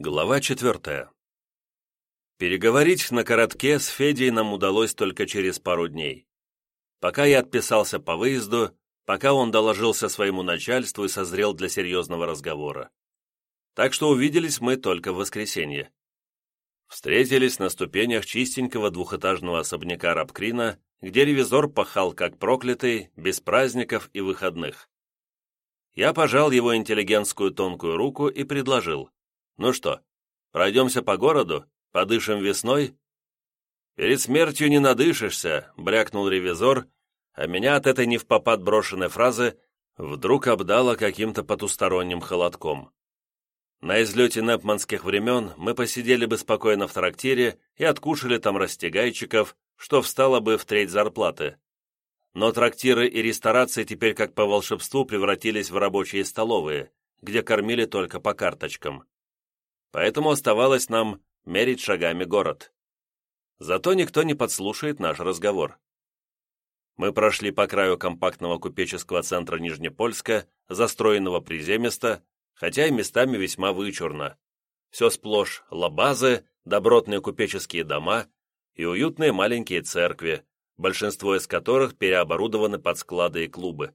Глава четвертая. Переговорить на коротке с Федей нам удалось только через пару дней. Пока я отписался по выезду, пока он доложился своему начальству и созрел для серьезного разговора. Так что увиделись мы только в воскресенье. Встретились на ступенях чистенького двухэтажного особняка Рабкрина, где ревизор пахал как проклятый, без праздников и выходных. Я пожал его интеллигентскую тонкую руку и предложил. «Ну что, пройдемся по городу, подышим весной?» «Перед смертью не надышишься», — брякнул ревизор, а меня от этой невпопад брошенной фразы вдруг обдало каким-то потусторонним холодком. На излете непманских времен мы посидели бы спокойно в трактире и откушали там растягайчиков, что встало бы в треть зарплаты. Но трактиры и ресторации теперь как по волшебству превратились в рабочие столовые, где кормили только по карточкам поэтому оставалось нам мерить шагами город. Зато никто не подслушает наш разговор. Мы прошли по краю компактного купеческого центра Нижнепольска, застроенного приземисто, хотя и местами весьма вычурно. Все сплошь лабазы, добротные купеческие дома и уютные маленькие церкви, большинство из которых переоборудованы под склады и клубы.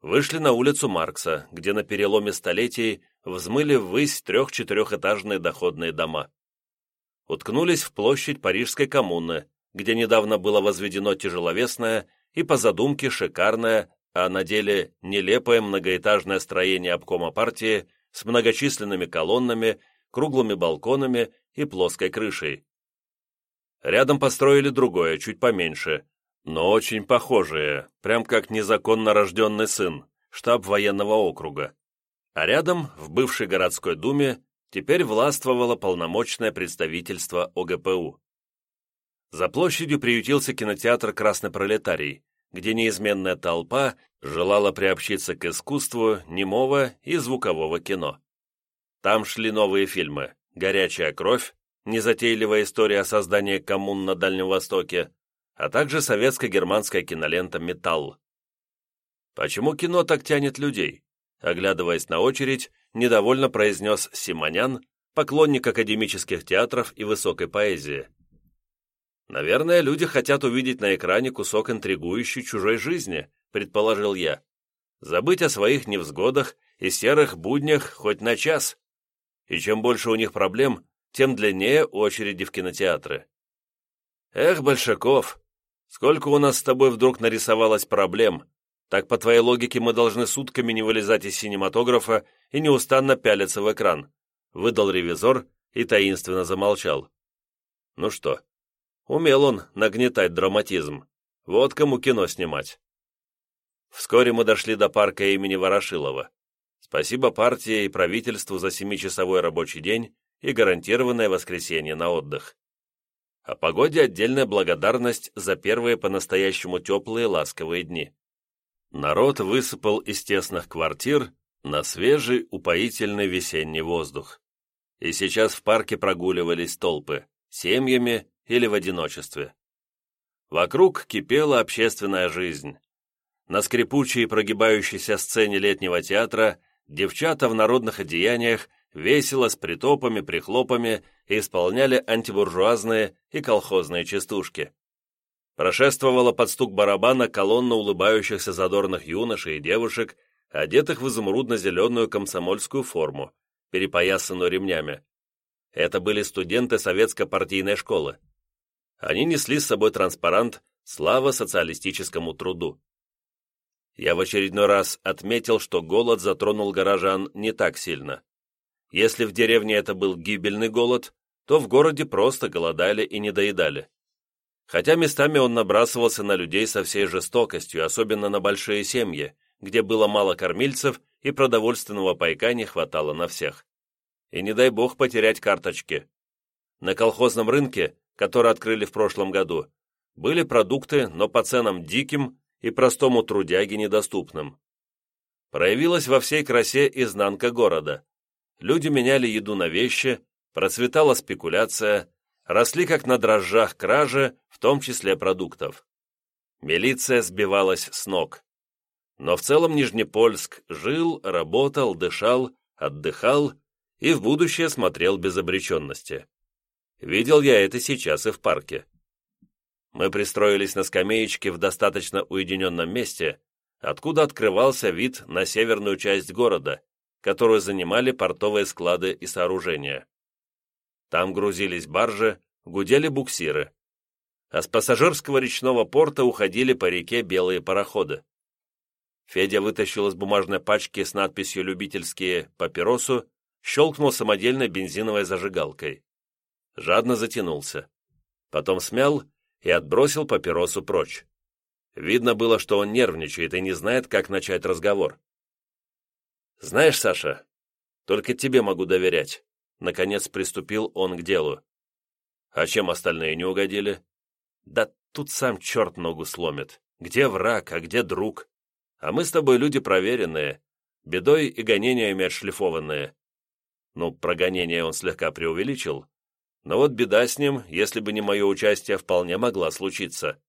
Вышли на улицу Маркса, где на переломе столетий взмыли ввысь трех-четырехэтажные доходные дома. Уткнулись в площадь Парижской коммуны, где недавно было возведено тяжеловесное и по задумке шикарное, а на деле нелепое многоэтажное строение обкома партии с многочисленными колоннами, круглыми балконами и плоской крышей. Рядом построили другое, чуть поменьше, но очень похожее, прям как незаконно рожденный сын, штаб военного округа. А рядом, в бывшей городской думе, теперь властвовало полномочное представительство ОГПУ. За площадью приютился кинотеатр «Красный пролетарий», где неизменная толпа желала приобщиться к искусству немого и звукового кино. Там шли новые фильмы «Горячая кровь», незатейливая история о создании коммун на Дальнем Востоке, а также советско-германская кинолента «Металл». Почему кино так тянет людей? Оглядываясь на очередь, недовольно произнес Симонян, поклонник академических театров и высокой поэзии. «Наверное, люди хотят увидеть на экране кусок интригующей чужой жизни», предположил я. «Забыть о своих невзгодах и серых буднях хоть на час. И чем больше у них проблем, тем длиннее очереди в кинотеатры». «Эх, Большаков, сколько у нас с тобой вдруг нарисовалось проблем, так по твоей логике мы должны сутками не вылезать из синематографа и неустанно пялиться в экран», выдал ревизор и таинственно замолчал. Ну что, умел он нагнетать драматизм. Вот кому кино снимать. Вскоре мы дошли до парка имени Ворошилова. Спасибо партии и правительству за семичасовой рабочий день и гарантированное воскресенье на отдых. О погоде отдельная благодарность за первые по-настоящему теплые ласковые дни. Народ высыпал из тесных квартир на свежий, упоительный весенний воздух. И сейчас в парке прогуливались толпы, семьями или в одиночестве. Вокруг кипела общественная жизнь. На скрипучей прогибающейся сцене летнего театра девчата в народных одеяниях весело с притопами, прихлопами исполняли антибуржуазные и колхозные частушки. Прошествовала под стук барабана колонна улыбающихся задорных юношей и девушек, одетых в изумрудно-зеленую комсомольскую форму, перепоясанную ремнями. Это были студенты советско-партийной школы. Они несли с собой транспарант «Слава социалистическому труду». Я в очередной раз отметил, что голод затронул горожан не так сильно. Если в деревне это был гибельный голод, то в городе просто голодали и недоедали хотя местами он набрасывался на людей со всей жестокостью, особенно на большие семьи, где было мало кормильцев и продовольственного пайка не хватало на всех. И не дай бог потерять карточки. На колхозном рынке, который открыли в прошлом году, были продукты, но по ценам диким и простому трудяге недоступным. Проявилась во всей красе изнанка города. Люди меняли еду на вещи, процветала спекуляция, росли как на дрожжах кражи, в том числе продуктов. Милиция сбивалась с ног. Но в целом Нижнепольск жил, работал, дышал, отдыхал и в будущее смотрел без обреченности. Видел я это сейчас и в парке. Мы пристроились на скамеечке в достаточно уединенном месте, откуда открывался вид на северную часть города, которую занимали портовые склады и сооружения. Там грузились баржи, гудели буксиры. А с пассажирского речного порта уходили по реке белые пароходы. Федя вытащил из бумажной пачки с надписью «Любительские» папиросу, щелкнул самодельной бензиновой зажигалкой. Жадно затянулся. Потом смял и отбросил папиросу прочь. Видно было, что он нервничает и не знает, как начать разговор. «Знаешь, Саша, только тебе могу доверять», — наконец приступил он к делу. «А чем остальные не угодили?» «Да тут сам черт ногу сломит. Где враг, а где друг? А мы с тобой люди проверенные, бедой и гонениями отшлифованные». Ну, про гонения он слегка преувеличил, но вот беда с ним, если бы не мое участие, вполне могла случиться.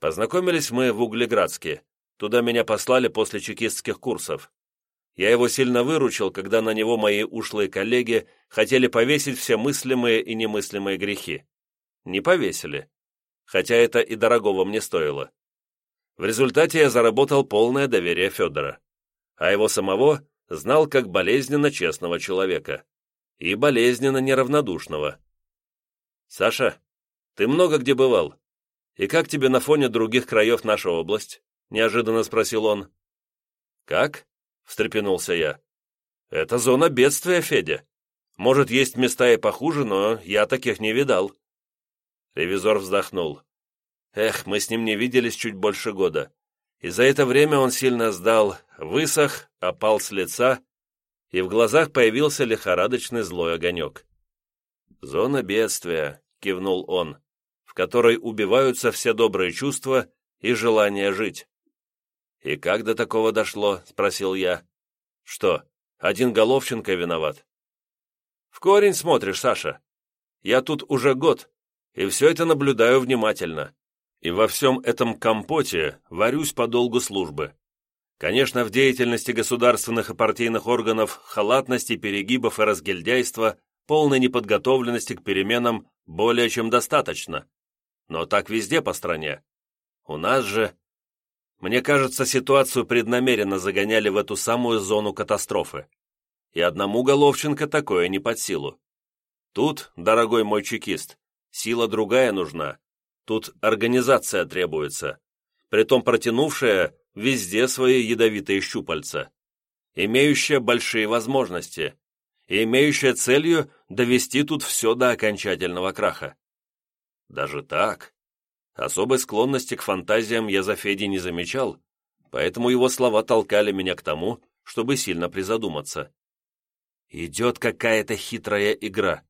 Познакомились мы в Углеградске. Туда меня послали после чекистских курсов. Я его сильно выручил, когда на него мои ушлые коллеги хотели повесить все мыслимые и немыслимые грехи. Не повесили. Хотя это и дорогого мне стоило. В результате я заработал полное доверие Федора. А его самого знал как болезненно честного человека и болезненно неравнодушного. «Саша, ты много где бывал? И как тебе на фоне других краев наша область?» — неожиданно спросил он. «Как?» — встрепенулся я. «Это зона бедствия, Федя. Может, есть места и похуже, но я таких не видал». Ревизор вздохнул. «Эх, мы с ним не виделись чуть больше года. И за это время он сильно сдал, высох, опал с лица и в глазах появился лихорадочный злой огонек. «Зона бедствия», — кивнул он, «в которой убиваются все добрые чувства и желание жить». «И как до такого дошло?» — спросил я. «Что, один Головченко виноват?» «В корень смотришь, Саша. Я тут уже год, и все это наблюдаю внимательно. И во всем этом компоте варюсь по долгу службы. Конечно, в деятельности государственных и партийных органов халатности, перегибов и разгильдяйства, полной неподготовленности к переменам более чем достаточно. Но так везде по стране. У нас же... Мне кажется, ситуацию преднамеренно загоняли в эту самую зону катастрофы. И одному Головченко такое не под силу. Тут, дорогой мой чекист, сила другая нужна. Тут организация требуется. Притом протянувшая везде свои ядовитые щупальца, имеющая большие возможности и имеющая целью довести тут все до окончательного краха. Даже так? Особой склонности к фантазиям я за Федей не замечал, поэтому его слова толкали меня к тому, чтобы сильно призадуматься. Идет какая-то хитрая игра.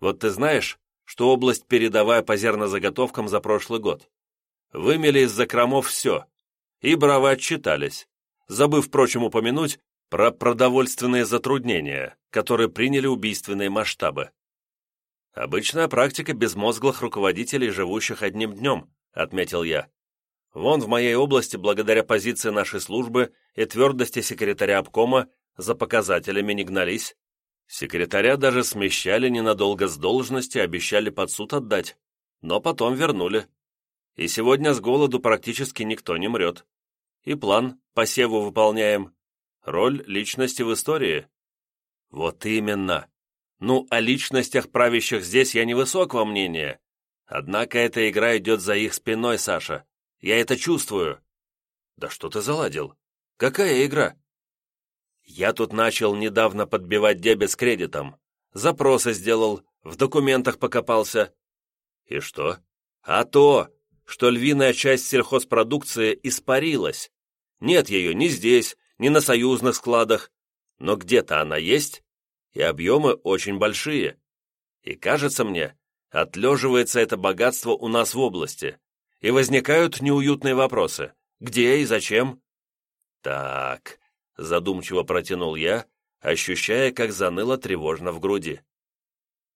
Вот ты знаешь, что область передовая по зернозаготовкам за прошлый год. Вымели из закромов все, и браво отчитались, забыв, впрочем, упомянуть про продовольственные затруднения, которые приняли убийственные масштабы. «Обычная практика безмозглых руководителей, живущих одним днем», — отметил я. «Вон в моей области, благодаря позиции нашей службы и твердости секретаря обкома, за показателями не гнались. Секретаря даже смещали ненадолго с должности, обещали под суд отдать, но потом вернули. И сегодня с голоду практически никто не мрет и план по севу выполняем. Роль личности в истории. Вот именно. Ну, о личностях правящих здесь я невысокого мнения. Однако эта игра идет за их спиной, Саша. Я это чувствую. Да что ты заладил? Какая игра? Я тут начал недавно подбивать дебет с кредитом. Запросы сделал, в документах покопался. И что? А то, что львиная часть сельхозпродукции испарилась. Нет ее ни здесь, ни на союзных складах, но где-то она есть, и объемы очень большие. И кажется мне, отлеживается это богатство у нас в области, и возникают неуютные вопросы. Где и зачем? Так, задумчиво протянул я, ощущая, как заныло тревожно в груди.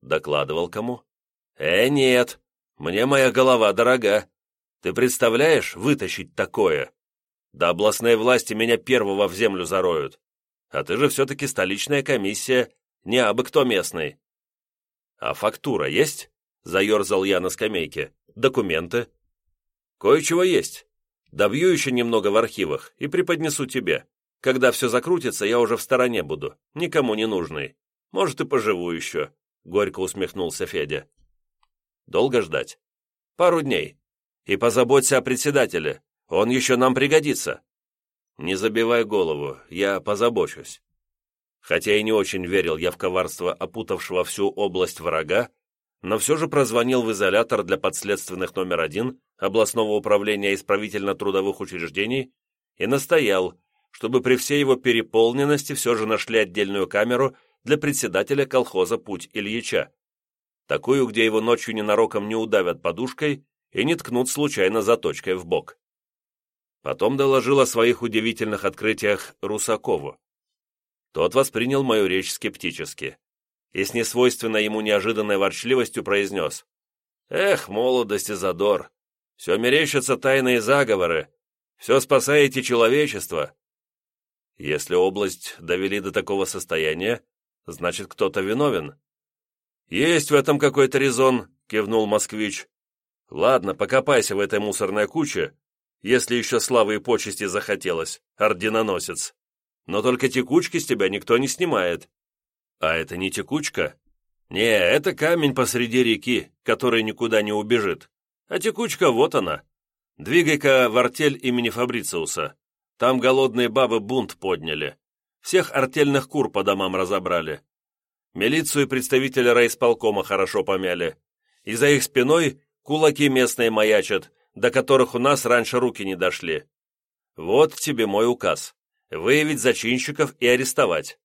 Докладывал кому? Э, нет, мне моя голова дорога. Ты представляешь, вытащить такое? Да областные власти меня первого в землю зароют. А ты же все-таки столичная комиссия, не абы кто местный». «А фактура есть?» — заерзал я на скамейке. «Документы?» «Кое-чего есть. Добью еще немного в архивах и преподнесу тебе. Когда все закрутится, я уже в стороне буду, никому не нужный. Может, и поживу еще», — горько усмехнулся Федя. «Долго ждать?» «Пару дней. И позаботься о председателе, он еще нам пригодится». «Не забивай голову, я позабочусь». Хотя и не очень верил я в коварство опутавшего всю область врага, но все же прозвонил в изолятор для подследственных номер один областного управления исправительно-трудовых учреждений и настоял, чтобы при всей его переполненности все же нашли отдельную камеру для председателя колхоза «Путь Ильича», такую, где его ночью ненароком не удавят подушкой и не ткнут случайно заточкой в бок. Потом доложил о своих удивительных открытиях Русакову. Тот воспринял мою речь скептически и с несвойственной ему неожиданной ворчливостью произнес «Эх, молодость и задор! Все мерещатся тайные заговоры, все спасаете человечество!» Если область довели до такого состояния, значит, кто-то виновен. «Есть в этом какой-то резон», — кивнул москвич. «Ладно, покопайся в этой мусорной куче, если еще славы и почести захотелось, орденоносец. Но только текучки с тебя никто не снимает. А это не текучка? Не, это камень посреди реки, который никуда не убежит. А текучка вот она. Двигай-ка в артель имени Фабрициуса. Там голодные бабы бунт подняли. Всех артельных кур по домам разобрали. Милицию и представителя райисполкома хорошо помяли. И за их спиной кулаки местные маячат, до которых у нас раньше руки не дошли. Вот тебе мой указ. Выявить зачинщиков и арестовать.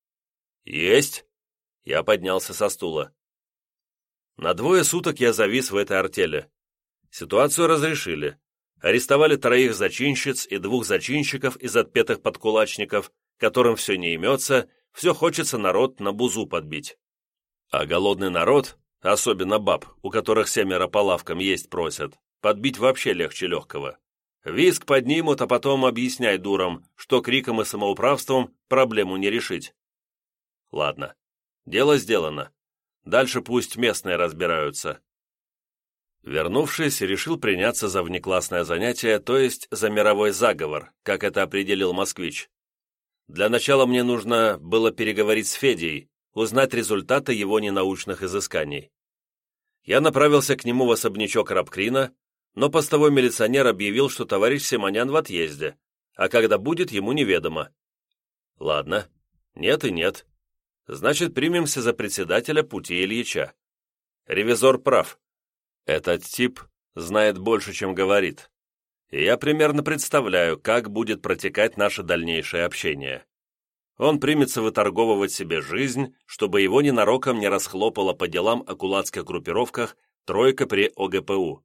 Есть. Я поднялся со стула. На двое суток я завис в этой артели. Ситуацию разрешили. Арестовали троих зачинщиц и двух зачинщиков из отпетых подкулачников, которым все не имется, все хочется народ на бузу подбить. А голодный народ, особенно баб, у которых семеро по лавкам есть просят, подбить вообще легче легкого. Виск поднимут, а потом объясняй дурам, что криком и самоуправством проблему не решить. Ладно, дело сделано. Дальше пусть местные разбираются. Вернувшись, решил приняться за внеклассное занятие, то есть за мировой заговор, как это определил москвич. Для начала мне нужно было переговорить с Федей, узнать результаты его ненаучных изысканий. Я направился к нему в особнячок Рабкрина, но постовой милиционер объявил, что товарищ Симонян в отъезде, а когда будет, ему неведомо. Ладно, нет и нет. Значит, примемся за председателя Пути Ильича. Ревизор прав. Этот тип знает больше, чем говорит. И я примерно представляю, как будет протекать наше дальнейшее общение. Он примется выторговывать себе жизнь, чтобы его ненароком не расхлопало по делам о кулацких группировках тройка при ОГПУ.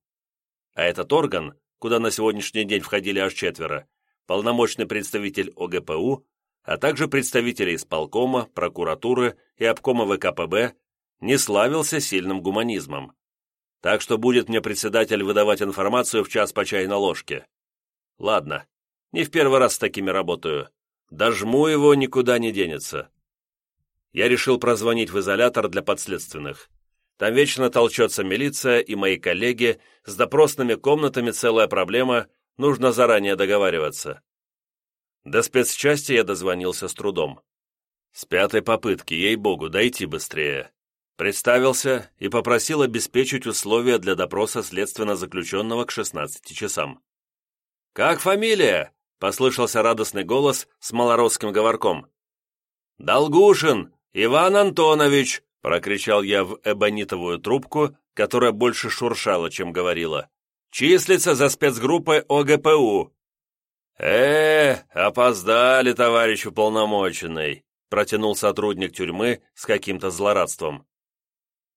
А этот орган, куда на сегодняшний день входили аж четверо, полномочный представитель ОГПУ, а также представители исполкома, прокуратуры и обкома ВКПБ, не славился сильным гуманизмом. Так что будет мне председатель выдавать информацию в час по чайной ложке. Ладно, не в первый раз с такими работаю. Дожму его, никуда не денется. Я решил прозвонить в изолятор для подследственных. Там вечно толчется милиция и мои коллеги, с допросными комнатами целая проблема, нужно заранее договариваться. До спецчасти я дозвонился с трудом. С пятой попытки, ей-богу, дойти быстрее. Представился и попросил обеспечить условия для допроса следственно заключенного к 16 часам. «Как фамилия?» — послышался радостный голос с малоросским говорком. «Долгушин! Иван Антонович!» — прокричал я в эбонитовую трубку, которая больше шуршала, чем говорила. «Числится за спецгруппой ОГПУ». «Э, опоздали, товарищ уполномоченный», — протянул сотрудник тюрьмы с каким-то злорадством.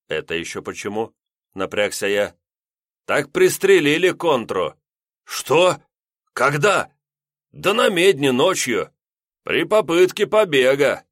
«Это еще почему?» — напрягся я. «Так пристрелили контру». «Что? Когда?» «Да на медне ночью. При попытке побега».